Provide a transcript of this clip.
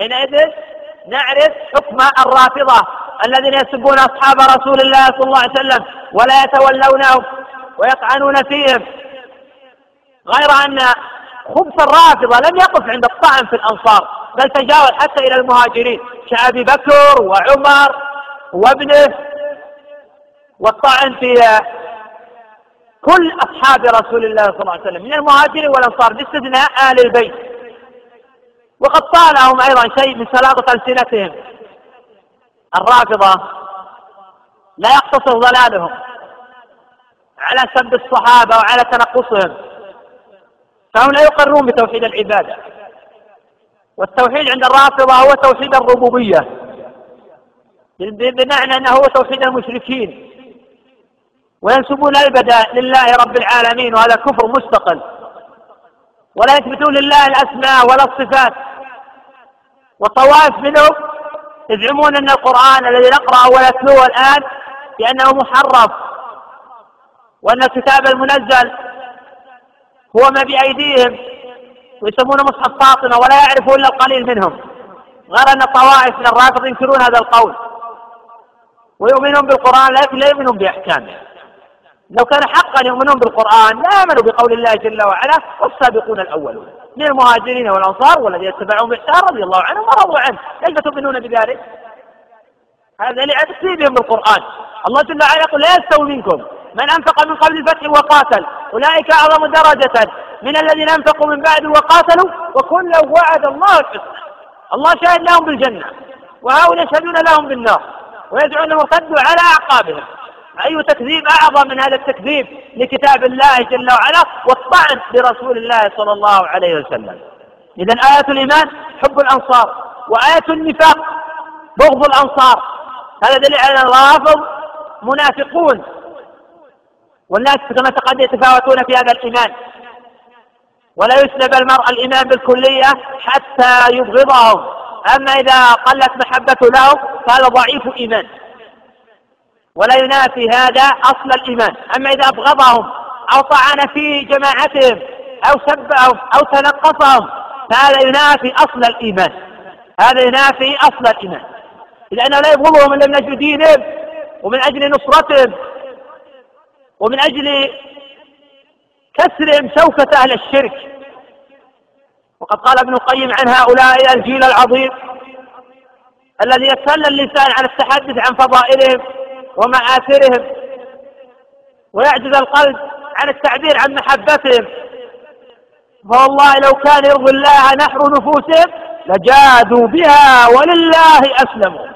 حينئذ نعرف حكم الرافضة الذين يسبون أصحاب رسول الله صلى الله عليه وسلم ولا يتولونهم ويطعنون فيهم. غير أن خبث الرافضة لم يقف عند الطعن في الأنصار بل تجاوز حتى إلى المهاجرين كأبي بكر وعمر وابنه. والطعن في كل أصحاب رسول الله صلى الله عليه وسلم من المهاجرين والأنصار باستثناء آل البيت. وقد طالهم أيضا شيء من سلاطة ألسنتهم. الرافضة لا يقتصر ضلالهم على سب الصحابة وعلى تنقصهم فهم لا يقرون بتوحيد العبادة. والتوحيد عند الرافضة هو توحيد الربوبية بمعنى أنه هو توحيد المشركين. وينسبون البدء لله رب العالمين وهذا كفر مستقل. ولا يثبتون لله الأسماء ولا الصفات. وطوائف منهم يزعمون أن القرآن الذي نقرأه ونتلوه الآن بأنه محرف وأن الكتاب المنزل هو ما بأيديهم ويسمونه مصحف فاطمة ولا يعرفه إلا القليل منهم غير أن الطوائف من الرافض ينكرون هذا القول ويؤمنون بالقرآن لكن لا يؤمنون بأحكامه. لو كان حقا يؤمنون بالقرآن لآمنوا بقول الله جل وعلا والسابقون الأولون. من المهاجرين والأنصار والذين اتبعهم بإحسان رضي الله عنهم ورضوا عنه. كيف تؤمنون بذلك؟ هذا لتكذيبهم بالقرآن. الله جل وعلا يقول لا يستوي منكم. من أنفق من قبل الفتح وقاتل أولئك أعظم درجة. من الذين أنفقوا من بعد وقاتلوا وكلا وعد الله الحسنى. الله شهد لهم بالجنة وهؤلاء يشهدون لهم بالنار ويدعون ارتدوا على أعقابهم. أي تكذيب أعظم من هذا التكذيب لكتاب الله جل وعلا والطعن برسول الله صلى الله عليه وسلم. إذا آية الإيمان حب الأنصار وآية النفاق بغض الأنصار. هذا دليل على الرافض منافقون والناس كما تقدم يتفاوتون في هذا الإيمان. ولا يسلب المرء الإيمان بالكلية حتى يبغضهم. أما إذا قلت محبته لهم فهذا ضعيف إيمان. ولا ينافي هذا أصل الإيمان. أما إذا أبغضهم أو طعن في جماعتهم أو سبهم أو تنقصهم فهذا ينافي أصل الإيمان. هذا ينافي أصل الإيمان. لأنه لا يبغضهم إلا من أجل دينهم ومن أجل نصرتهم ومن أجل كسرهم شوكة أهل الشرك. وقد قال ابن القيم عن هؤلاء الجيل العظيم الذي يتسلى اللسان عن التحدث عن فضائلهم ومآثرهم ويعجز القلب عن التعبير عن محبتهم. فوالله لو كان يرضي الله نحر نفوسهم لجادوا بها ولله أسلموا.